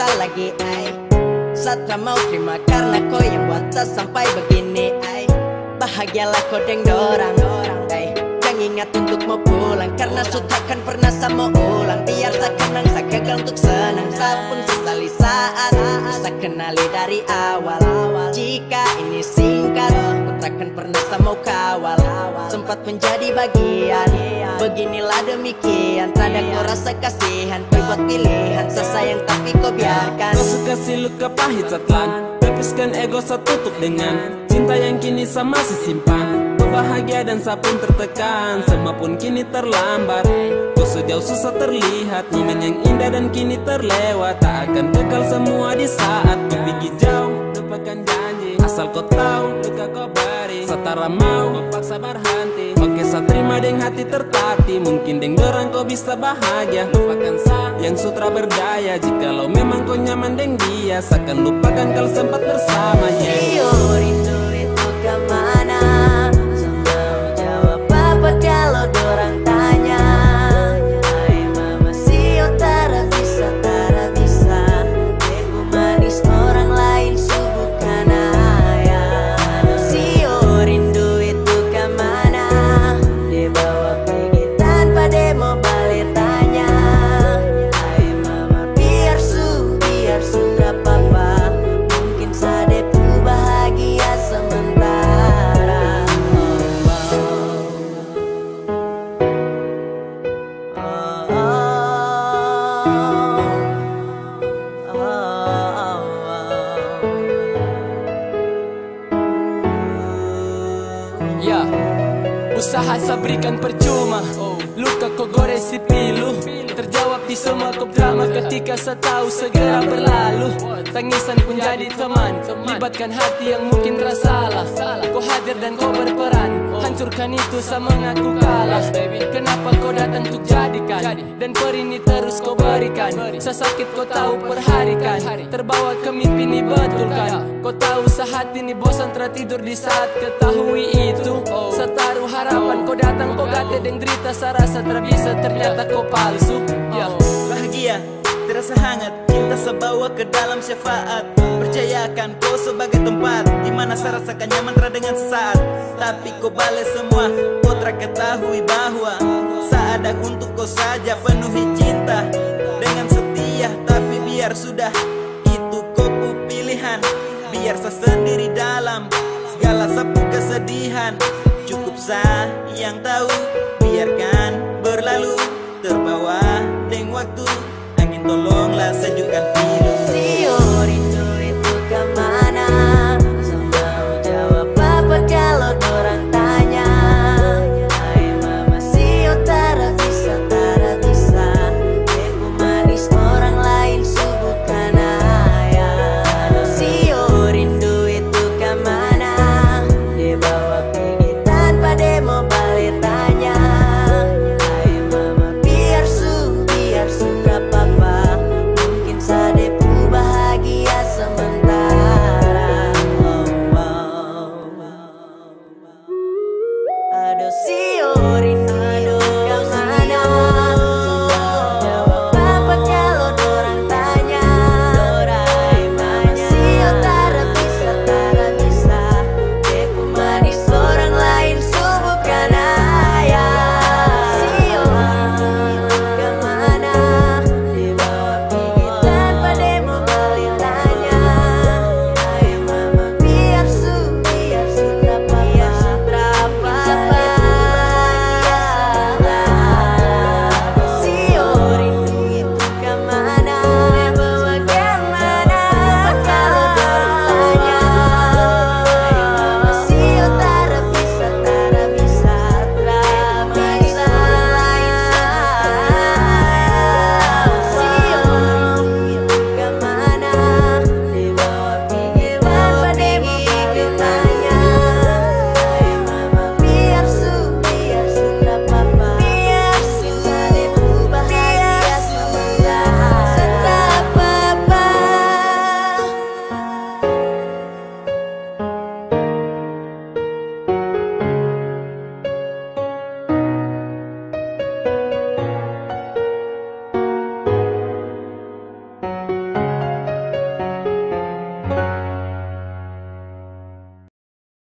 salah lagi ay Satra mau terima karena kau yang buat sampai begini ay Bahagialah kau deng dorang ay Jangan ingat untuk mau pulang Karena su takkan pernah sama ulang. Biar tak kenang saya gagal untuk senang. Saya pun sesali saat Saya kenali dari awal. Jika ini Ku takkan pernah sama kawal. Sempat menjadi bagian. Beginilah demikian. Tanda kau rasa kasihan. Kau buat pilihan. Saya sayang tapi kau biarkan. Kau suka si luka pahit setelan Pepiskan ego saya tutup dengan Cinta yang kini saya masih simpan bahagia dan saya pun tertekan. Semua pun kini terlambat. Kau sejauh susah terlihat. Momen yang indah dan kini terlewat. Tak akan kekal semua di saat Kau pergi jauh. Lupakan janji. Asal kau tahu luka kau beri Setara mau paksa berhenti Oke saya terima deng hati tertati. Mungkin deng dorang kau bisa bahagia. Lupakan saya yang sutra berdaya. Jikalau memang kau nyaman deng dia Seakan lupakan kalau sempat bersamanya Rio usaha saya berikan percuma. Luka kau gores si pilu Terjawab di semua kop drama Ketika saya tahu segera berlalu. Tangisan pun jadi teman Libatkan hati yang mungkin tersalah. Kau hadir dan kau berperan Hancurkan itu saya mengaku kalah. Kenapa kau datang untuk jadikan Dan perini terus kau berikan? Saya sakit kau tahu perharikan Terbawa ke mimpi ini betulkan. Kau tahu sehati ini bosan tertidur di saat ketahui itu. Saya taruh harapan kau datang kau gate dan derita Saya rasa terbisa ternyata kau palsu Ya Bahagia, terasa hangat. Cinta sebawa ke dalam syafaat. Percayakan kau sebagai tempat di mana saya rasakan nyaman dengan sesaat. Tapi kau balik semua Kau tak ketahui bahwa ada untuk kau saja Penuhi cinta Dengan setia. Tapi biar sudah Itu kau pilihan. Biar saya sendiri dalam Segala sapu kesedihan. Cukup saya yang tahu Biarkan berlalu Terbawa penting waktu. Angin tolonglah sejukkan virus.